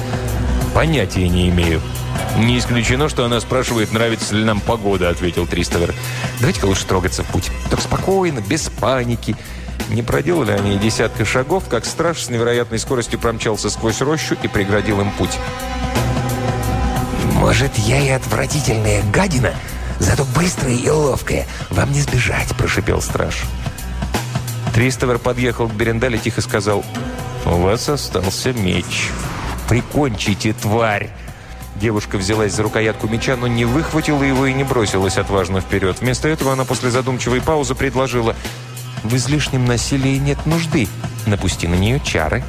«Понятия не имею». «Не исключено, что она спрашивает, нравится ли нам погода», — ответил Тристовер. «Давайте-ка лучше трогаться в путь. Так спокойно, без паники». Не проделали они десятка шагов, как страж с невероятной скоростью промчался сквозь рощу и преградил им путь. «Может, я и отвратительная гадина, зато быстрая и ловкая. Вам не сбежать», — прошипел страж. Тристовер подъехал к Берендале и тихо сказал, «У вас остался меч. Прикончите, тварь!» Девушка взялась за рукоятку меча, но не выхватила его и не бросилась отважно вперед. Вместо этого она после задумчивой паузы предложила «В излишнем насилии нет нужды. Напусти на нее чары».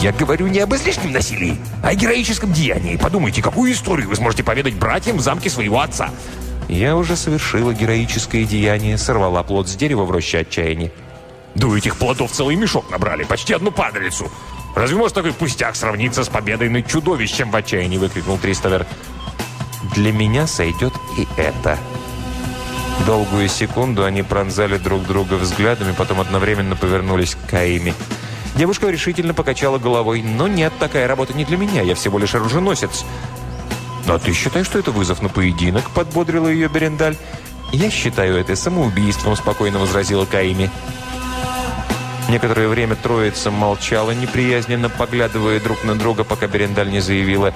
«Я говорю не об излишнем насилии, а о героическом деянии. Подумайте, какую историю вы сможете поведать братьям в замке своего отца?» «Я уже совершила героическое деяние, сорвала плод с дерева в роще отчаяния». «Да у этих плодов целый мешок набрали, почти одну падалицу. Разве может такой пустяк сравниться с победой над чудовищем в отчаянии?» – выкрикнул Тристовер. «Для меня сойдет и это». Долгую секунду они пронзали друг друга взглядами, потом одновременно повернулись к Каиме. Девушка решительно покачала головой. «Но нет, такая работа не для меня, я всего лишь оруженосец». «Но ты считаешь, что это вызов на поединок?» – подбодрила ее Берендаль. «Я считаю это самоубийством», – спокойно возразила Каими. Некоторое время троица молчала, неприязненно поглядывая друг на друга, пока Берендаль не заявила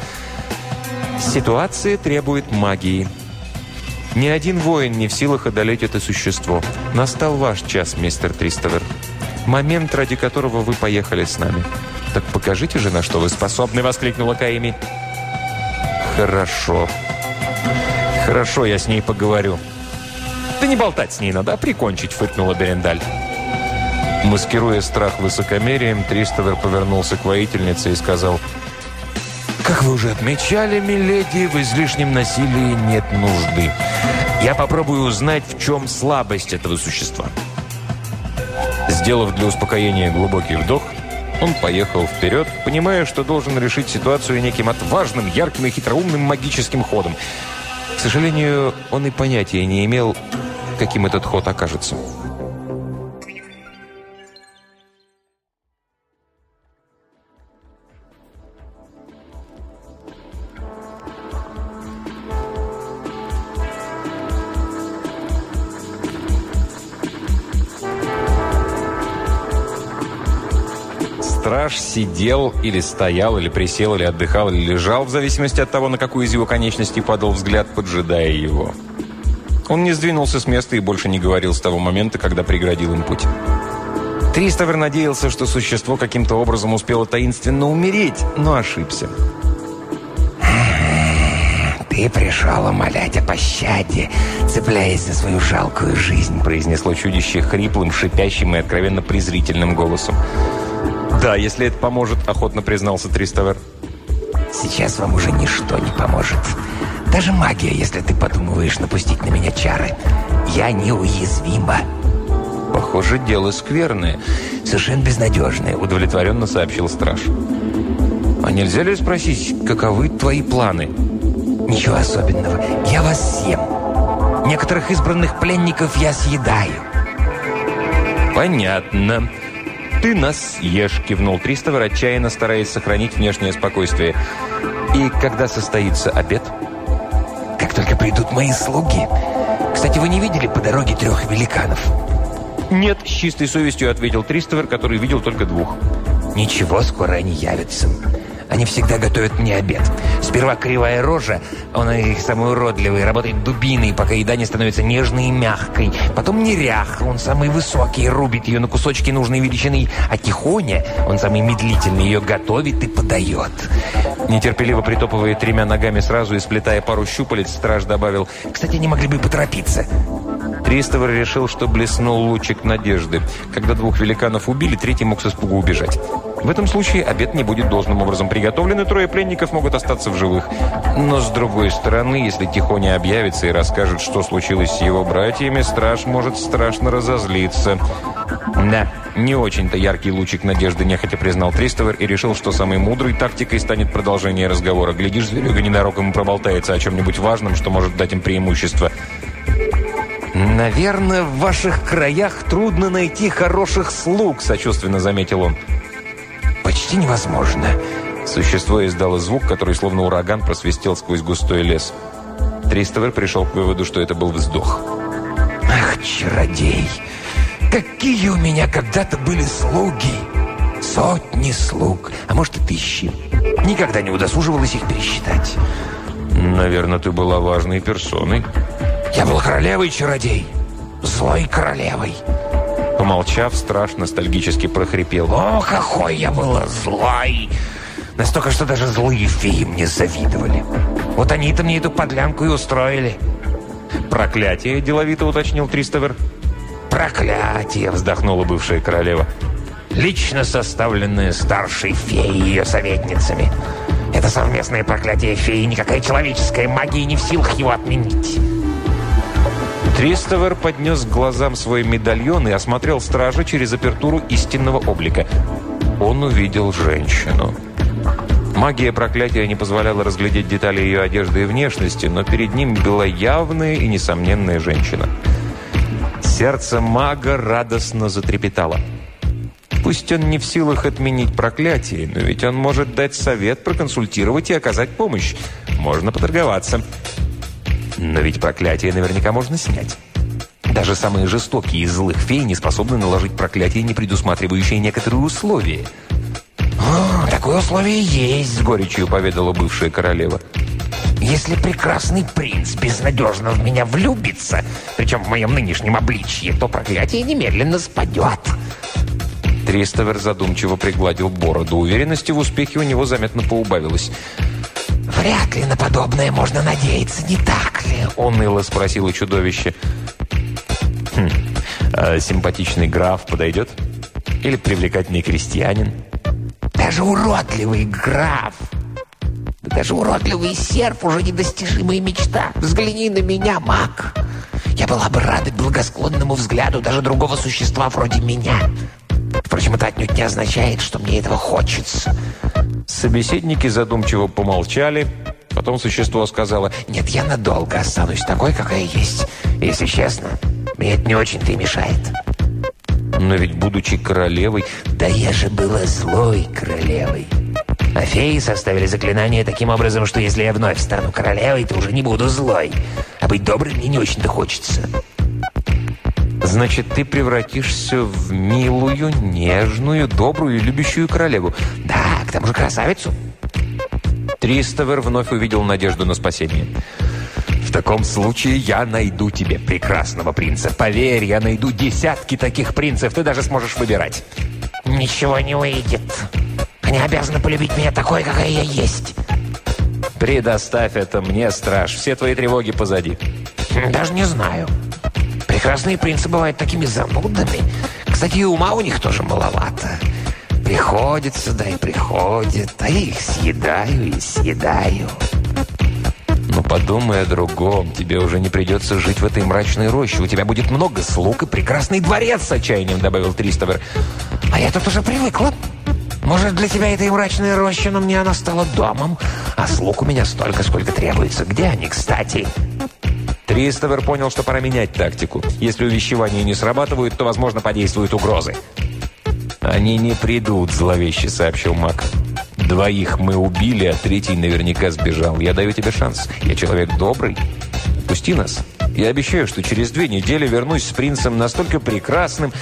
«Ситуация требует магии». Ни один воин не в силах одолеть это существо. Настал ваш час, мистер Тристовер. Момент, ради которого вы поехали с нами. Так покажите же, на что вы способны, воскликнула Каими. Хорошо. Хорошо, я с ней поговорю. Да не болтать с ней надо, а прикончить, фыркнула Берендаль. Маскируя страх высокомерием, Тристовер повернулся к воительнице и сказал, «Как вы уже отмечали, миледи, в излишнем насилии нет нужды. Я попробую узнать, в чем слабость этого существа». Сделав для успокоения глубокий вдох, он поехал вперед, понимая, что должен решить ситуацию неким отважным, ярким и хитроумным магическим ходом. К сожалению, он и понятия не имел, каким этот ход окажется. Сидел или стоял, или присел, или отдыхал, или лежал, в зависимости от того, на какую из его конечностей падал взгляд, поджидая его. Он не сдвинулся с места и больше не говорил с того момента, когда преградил им путь. Тристовер надеялся, что существо каким-то образом успело таинственно умереть, но ошибся. «Ты пришел умолять о пощаде, цепляясь за свою жалкую жизнь», произнесло чудище хриплым, шипящим и откровенно презрительным голосом. «Да, если это поможет», — охотно признался Тристовер. «Сейчас вам уже ничто не поможет. Даже магия, если ты подумываешь напустить на меня чары. Я неуязвима». «Похоже, дело скверное». «Совершенно безнадежное», — удовлетворенно сообщил страж. «А нельзя ли спросить, каковы твои планы?» «Ничего особенного. Я вас съем. Некоторых избранных пленников я съедаю». «Понятно». «Ты нас ешь», — кивнул Тристовер, отчаянно стараясь сохранить внешнее спокойствие. «И когда состоится обед?» «Как только придут мои слуги. Кстати, вы не видели по дороге трех великанов? «Нет», — с чистой совестью ответил Тристовер, который видел только двух. «Ничего, скоро они явятся. Они всегда готовят мне обед. Сперва кривая рожа, он их самый уродливый, работает дубиной, пока еда не становится нежной и мягкой. Потом нерях, он самый высокий, рубит ее на кусочки нужной величины. А Тихоня, он самый медлительный, ее готовит и подает. Нетерпеливо притопывая тремя ногами сразу и сплетая пару щупалец, страж добавил, «Кстати, они могли бы поторопиться». Тристовер решил, что блеснул лучик надежды. Когда двух великанов убили, третий мог с испугу убежать. В этом случае обед не будет должным образом приготовлен, и трое пленников могут остаться в живых. Но, с другой стороны, если Тихоня объявится и расскажет, что случилось с его братьями, страж может страшно разозлиться. Да, не очень-то яркий лучик надежды нехотя признал Тристовер и решил, что самой мудрой тактикой станет продолжение разговора. Глядишь, зверюга ненароком проболтается о чем-нибудь важном, что может дать им преимущество. «Наверное, в ваших краях трудно найти хороших слуг», – сочувственно заметил он. «Почти невозможно». Существо издало звук, который словно ураган просвистел сквозь густой лес. Тристовер пришел к выводу, что это был вздох. «Ах, чародей! Какие у меня когда-то были слуги! Сотни слуг, а может и тысячи. Никогда не удосуживалось их пересчитать». «Наверное, ты была важной персоной». Я был королевой чародей. Злой королевой. Помолчав, страж ностальгически прохрипел. О, какой я была злой! Настолько, что даже злые феи мне завидовали. Вот они-то мне эту подлянку и устроили. «Проклятие!» – деловито уточнил Тристовер. «Проклятие!» – вздохнула бывшая королева. «Лично составленное старшей феей и ее советницами. Это совместное проклятие феи, никакая человеческая магия не в силах его отменить». Тристовер поднес к глазам свой медальон и осмотрел стража через апертуру истинного облика. Он увидел женщину. Магия проклятия не позволяла разглядеть детали ее одежды и внешности, но перед ним была явная и несомненная женщина. Сердце мага радостно затрепетало. Пусть он не в силах отменить проклятие, но ведь он может дать совет, проконсультировать и оказать помощь. Можно поторговаться. Но ведь проклятие наверняка можно снять. Даже самые жестокие из злых фей не способны наложить проклятие, не предусматривающее некоторые условия. «О, такое условие есть», — с горечью поведала бывшая королева. «Если прекрасный принц безнадежно в меня влюбится, причем в моем нынешнем обличье, то проклятие немедленно спадет». Тристовер задумчиво пригладил бороду. Уверенности в успехе у него заметно поубавилось. «Вряд ли на подобное можно надеяться, не так ли?» — уныло спросило чудовище. «Хм, а симпатичный граф подойдет? Или привлекательный крестьянин?» «Даже уродливый граф!» Да даже уродливый серф уже недостижимая мечта. Взгляни на меня, маг. Я была бы рада благосклонному взгляду даже другого существа вроде меня. Впрочем, это отнюдь не означает, что мне этого хочется. Собеседники задумчиво помолчали. Потом существо сказала, «Нет, я надолго останусь такой, какая есть. Если честно, мне это не очень-то и мешает». «Но ведь, будучи королевой...» «Да я же была злой королевой». А феи составили заклинание таким образом, что если я вновь стану королевой, то уже не буду злой. А быть добрым мне не очень-то хочется. Значит, ты превратишься в милую, нежную, добрую и любящую королеву. Да, к тому же красавицу. Тристовер вновь увидел надежду на спасение. В таком случае я найду тебе прекрасного принца. Поверь, я найду десятки таких принцев. Ты даже сможешь выбирать. Ничего не выйдет. Они обязаны полюбить меня такой, какая я есть. Предоставь это мне, страж. Все твои тревоги позади. Даже не знаю. Прекрасные принцы бывают такими занудами. Кстати, и ума у них тоже маловато. Приходят сюда и приходят, а я их съедаю и съедаю. Но подумай о другом. Тебе уже не придется жить в этой мрачной роще. У тебя будет много слуг и прекрасный дворец с отчаянием, добавил Тристовер. А я тут уже привыкла. Может, для тебя это и мрачная роща, но мне она стала домом. А слуг у меня столько, сколько требуется. Где они, кстати? Тристовер понял, что пора менять тактику. Если увещевания не срабатывают, то, возможно, подействуют угрозы. «Они не придут», — зловеще сообщил Мак. «Двоих мы убили, а третий наверняка сбежал. Я даю тебе шанс. Я человек добрый. Пусти нас». Я обещаю, что через две недели вернусь с принцем настолько прекрасным.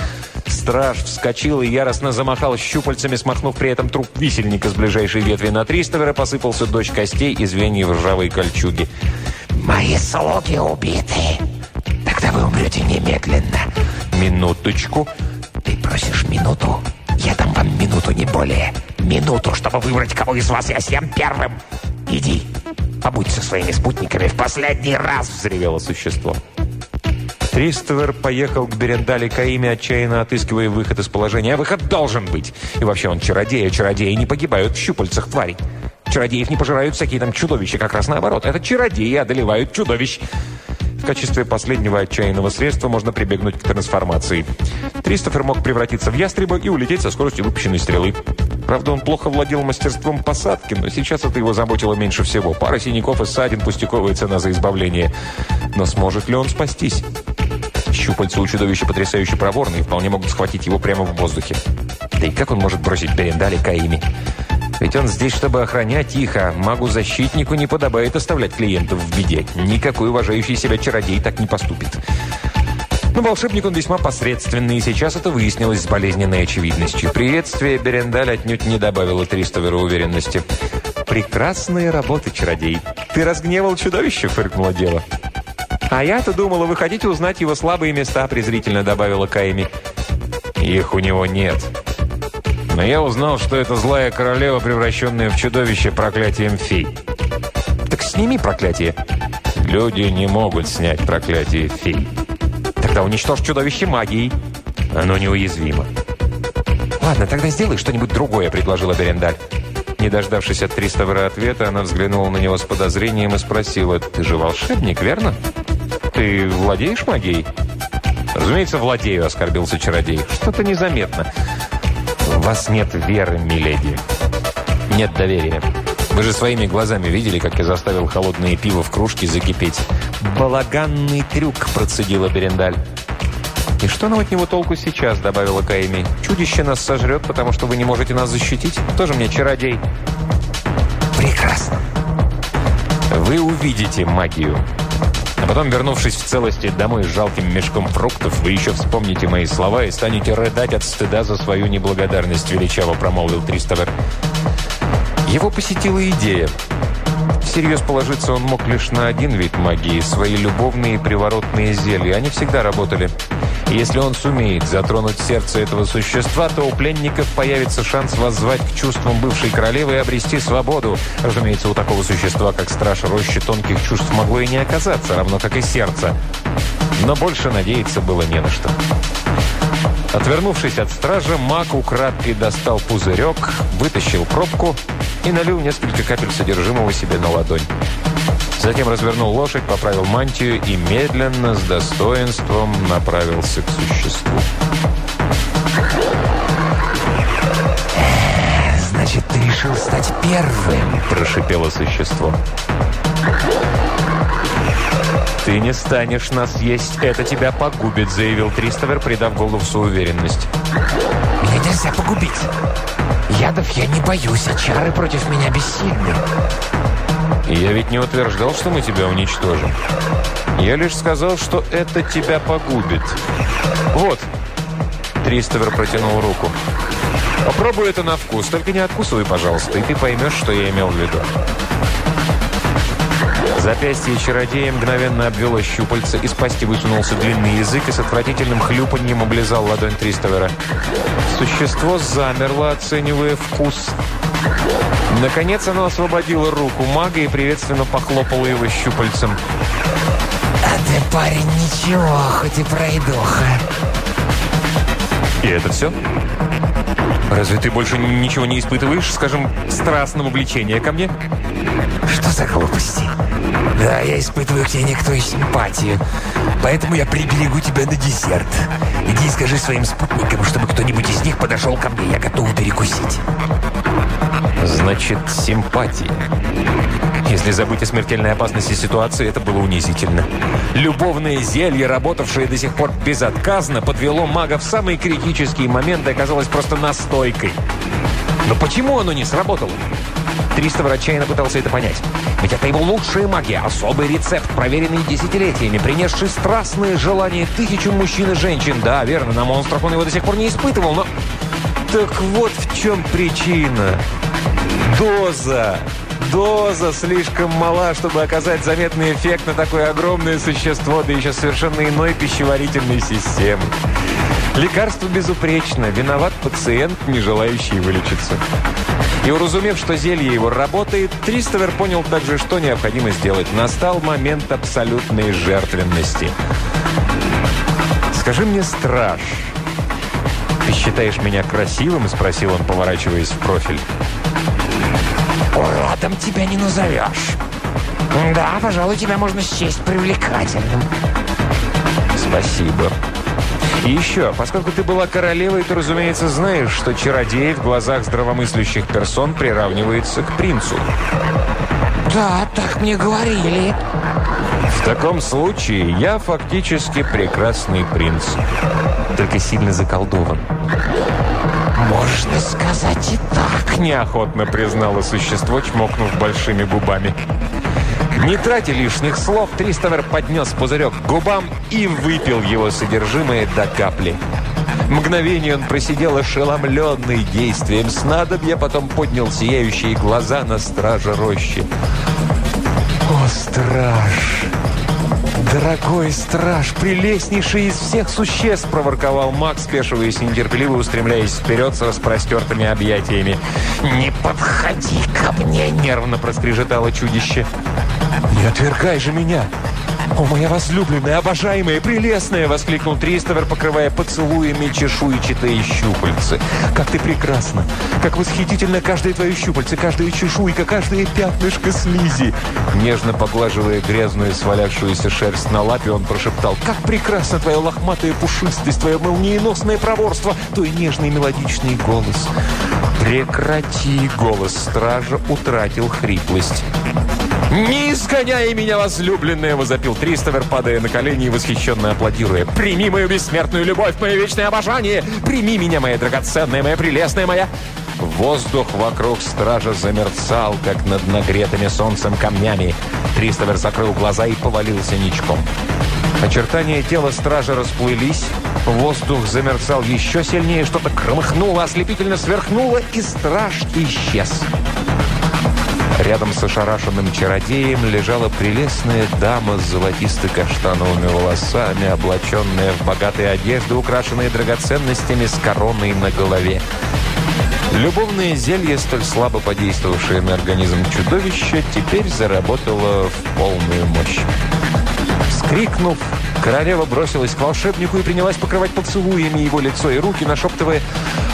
Страж вскочил и яростно замахал щупальцами, смахнув при этом труп висельника с ближайшей ветви на Тристовера, посыпался дождь костей и звеньев ржавой кольчуги. «Мои слуги убиты. Тогда вы умрете немедленно». «Минуточку». «Ты просишь минуту? Я дам вам минуту, не более. Минуту, чтобы выбрать, кого из вас я съем первым. Иди, побудь со своими спутниками в последний раз!» — взревело существо. Тристовер поехал к Берендали Каиме, отчаянно отыскивая выход из положения. А выход должен быть. И вообще он чародей, а чародеи не погибают в щупальцах тварей. Чародеев не пожирают всякие там чудовища, как раз наоборот. Это чародеи одолевают чудовищ. Качестве последнего отчаянного средства можно прибегнуть к трансформации. Кристофер мог превратиться в ястреба и улететь со скоростью выпущенной стрелы. Правда, он плохо владел мастерством посадки, но сейчас это его заботило меньше всего. Пара синяков и ссадин – пустяковая цена за избавление. Но сможет ли он спастись? Щупальца у чудовища потрясающе проворные, вполне могут схватить его прямо в воздухе. Да и как он может бросить Берендали Каими? Ведь он здесь, чтобы охранять их, а магу-защитнику не подобает оставлять клиентов в беде. Никакой уважающий себя чародей так не поступит. Но волшебник он весьма посредственный, и сейчас это выяснилось с болезненной очевидностью. Приветствие Берендаль отнюдь не добавило Тристовера уверенности. «Прекрасная работа, чародей! Ты разгневал чудовище!» — фыркнула дева. «А я-то думала, вы хотите узнать его слабые места», — презрительно добавила Кайми. «Их у него нет», но я узнал, что это злая королева, превращенная в чудовище проклятием фей. Так сними проклятие. Люди не могут снять проклятие фей. Тогда уничтожь чудовище магией. Оно неуязвимо. Ладно, тогда сделай что-нибудь другое, предложила Берендаль. Не дождавшись от Тристовера ответа, она взглянула на него с подозрением и спросила, «Ты же волшебник, верно? Ты владеешь магией?» «Разумеется, владею», — оскорбился чародей. «Что-то незаметно. «В вас нет веры, миледи. Нет доверия. Вы же своими глазами видели, как я заставил холодное пиво в кружке закипеть. Балаганный трюк», – процедила Берендаль. «И что нам от него толку сейчас?» – добавила Кайми. «Чудище нас сожрет, потому что вы не можете нас защитить? Тоже мне чародей». «Прекрасно». «Вы увидите магию. А потом, вернувшись в целости домой с жалким мешком фруктов, вы еще вспомните мои слова и станете рыдать от стыда за свою неблагодарность, величаво промолвил Тристовер. Его посетила идея. Всерьез положиться он мог лишь на один вид магии – свои любовные приворотные зелья. Они всегда работали. Если он сумеет затронуть сердце этого существа, то у пленников появится шанс воззвать к чувствам бывшей королевы и обрести свободу. Разумеется, у такого существа, как страж рощи тонких чувств, могло и не оказаться, равно как и сердце. Но больше надеяться было не на что. Отвернувшись от стража, маг украдкой достал пузырек, вытащил пробку и налил несколько капель содержимого себе на ладонь. Затем развернул лошадь, поправил мантию и медленно, с достоинством направился к существу. «Значит, ты решил стать первым?» – прошипело существо. «Ты не станешь нас есть, это тебя погубит», — заявил Тристовер, придав голосу уверенность. «Меня нельзя погубить. Ядов я не боюсь, а чары против меня бессильны». «Я ведь не утверждал, что мы тебя уничтожим. Я лишь сказал, что это тебя погубит. Вот». Тристовер протянул руку. «Попробуй это на вкус, только не откусывай, пожалуйста, и ты поймешь, что я имел в виду». Запястье чародея мгновенно обвело щупальца, из пасти высунулся длинный язык и с отвратительным хлюпаньем облизал ладонь Тристовера. Существо замерло, оценивая вкус. Наконец оно освободило руку мага и приветственно похлопало его щупальцем. «А ты, парень, ничего, хоть и пройдоха». «И это все?» «Разве ты больше ничего не испытываешь, скажем, страстного влечения ко мне?» «Что за глупости?» «Да, я испытываю к тебе некоторую симпатию, поэтому я приберегу тебя на десерт. Иди и скажи своим спутникам, чтобы кто-нибудь из них подошел ко мне, я готов перекусить». «Значит, симпатия». Если забыть о смертельной опасности ситуации, это было унизительно. Любовное зелье, работавшее до сих пор безотказно, подвело мага в самые критические моменты и оказалось просто настойкой. Но почему оно не сработало? Тристовер отчаянно пытался это понять. Ведь это его лучшая магия, особый рецепт, проверенный десятилетиями, принесший страстное желание тысячу мужчин и женщин. Да, верно, на монстрах он его до сих пор не испытывал, но... Так вот в чем причина. Доза. Доза слишком мала, чтобы оказать заметный эффект на такое огромное существо, да еще совершенно иной пищеварительной системы. Лекарство безупречно. Виноват пациент, не желающий вылечиться. И уразумев, что зелье его работает, Тристовер понял также, что необходимо сделать. Настал момент абсолютной жертвенности. «Скажи мне, страж, ты считаешь меня красивым?» – спросил он, поворачиваясь в профиль. «Уродом тебя не назовешь. Да, пожалуй, тебя можно счесть привлекательным». «Спасибо». И еще, поскольку ты была королевой, ты, разумеется, знаешь, что чародей в глазах здравомыслящих персон приравнивается к принцу. Да, так мне говорили. В таком случае я фактически прекрасный принц. Только сильно заколдован. «Можно сказать и так», — неохотно признало существо, чмокнув большими губами. Не тратя лишних слов, Тристовер поднес пузырек к губам и выпил его содержимое до капли. Мгновение он просидел ошеломленный действием снадобья, потом поднял сияющие глаза на стража рощи. «О, страж! «Дорогой страж, прелестнейший из всех существ!» – проворковал Макс, спешиваясь нетерпеливо устремляясь вперед с распростертыми объятиями. «Не подходи ко мне!» – нервно проскрежетало чудище. «Не отвергай же меня! «О, моя возлюбленная, обожаемая, прелестная!» — воскликнул Тристовер, покрывая поцелуями чешуйчатые щупальцы. «Как ты прекрасна! Как восхитительно каждое твое щупальце, каждая чешуйка, каждое пятнышко слизи!» Нежно поглаживая грязную свалявшуюся шерсть на лапе, он прошептал. «Как прекрасна твоя лохматая пушистость, твое молниеносное проворство, твой нежный мелодичный голос!» «Прекрати!» — голос стража утратил хриплость. «Не изгоняй меня, возлюбленная!» – возопил Тристовер, падая на колени и восхищенно аплодируя. «Прими мою бессмертную любовь, мое вечное обожание! Прими меня, моя драгоценная, моя прелестная, моя...» Воздух вокруг стража замерцал, как над нагретыми солнцем камнями. Тристовер закрыл глаза и повалился ничком. Очертания тела стража расплылись, воздух замерцал еще сильнее, что-то громыхнуло, ослепительно сверхнуло, и страж исчез. Рядом с ошарашенным чародеем лежала прелестная дама с золотисто-каштановыми волосами, облаченная в богатые одежды, украшенные драгоценностями с короной на голове. Любовное зелье, столь слабо подействовавшее на организм чудовища, теперь заработало в полную мощь. Вскрикнув, королева бросилась к волшебнику и принялась покрывать поцелуями его лицо и руки, нашептывая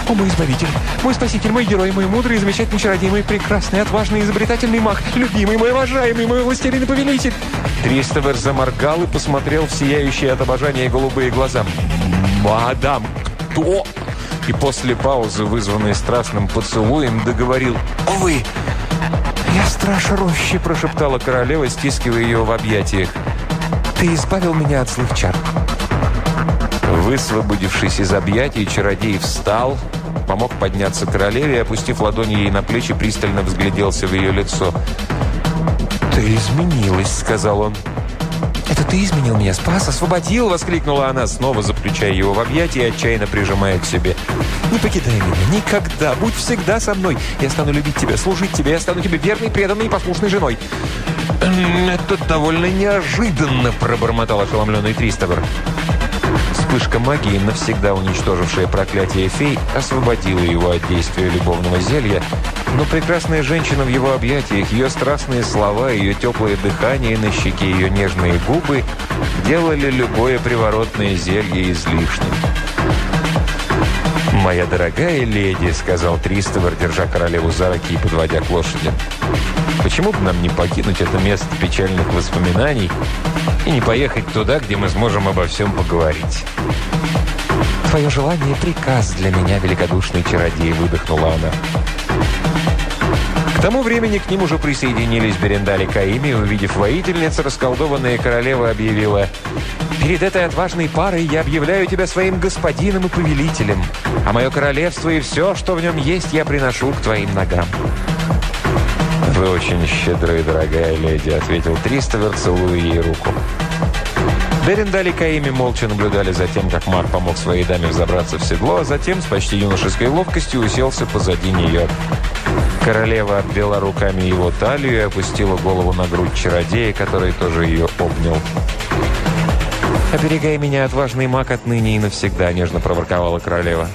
«О, мой избавитель, мой спаситель, мой герой, мой мудрый, замечательный чародей, мой прекрасный, отважный, изобретательный маг, любимый, мой уважаемый, мой властелин повелитель!» Тристовер заморгал и посмотрел в сияющие от обожания голубые глаза. «Мадам, кто?» И после паузы, вызванной страстным поцелуем, договорил «Вы!» «Я страж рощи!» – прошептала королева, стискивая ее в объятиях. Ты избавил меня от злых чар». Высвободившись из объятий, чародей встал, помог подняться королеве и, опустив ладони ей на плечи, пристально взгляделся в ее лицо. «Ты изменилась», — сказал он. «Это ты изменил меня, спас, освободил!» — воскликнула она, снова заключая его в объятия и отчаянно прижимая к себе. «Не покидай меня, никогда! Будь всегда со мной! Я стану любить тебя, служить тебе, я стану тебе верной, преданной и послушной женой!» «Это довольно неожиданно», — пробормотал ошеломленный Тристовер. Вспышка магии, навсегда уничтожившая проклятие фей, освободила его от действия любовного зелья, но прекрасная женщина в его объятиях, ее страстные слова, ее теплое дыхание на щеке, ее нежные губы делали любое приворотное зелье излишним. «Моя дорогая леди», — сказал Тристовер, держа королеву за руки и подводя к лошади, «почему бы нам не покинуть это место печальных воспоминаний и не поехать туда, где мы сможем обо всем поговорить?» «Твое желание — приказ для меня, великодушный чародей», — выдохнула она. К тому времени к ним уже присоединились Берендаль и Каими, увидев воительниц, расколдованная королева объявила «Перед этой отважной парой я объявляю тебя своим господином и повелителем, а мое королевство и все, что в нем есть, я приношу к твоим ногам». «Вы очень щедры, дорогая леди», — ответил Тристовер, целуя ей руку. Берендаль и Каими молча наблюдали за тем, как Мар помог своей даме взобраться в седло, а затем с почти юношеской ловкостью уселся позади нее. Королева обвела руками его талию и опустила голову на грудь чародея, который тоже ее обнял. «Оберегай меня, отважный маг, отныне и навсегда», — нежно проворковала королева.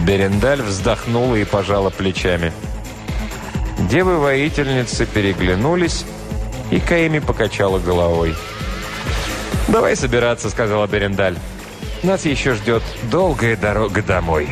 Берендаль вздохнула и пожала плечами. Девы-воительницы переглянулись, и Каими покачала головой. «Давай собираться», — сказала Берендаль. «Нас еще ждет долгая дорога домой».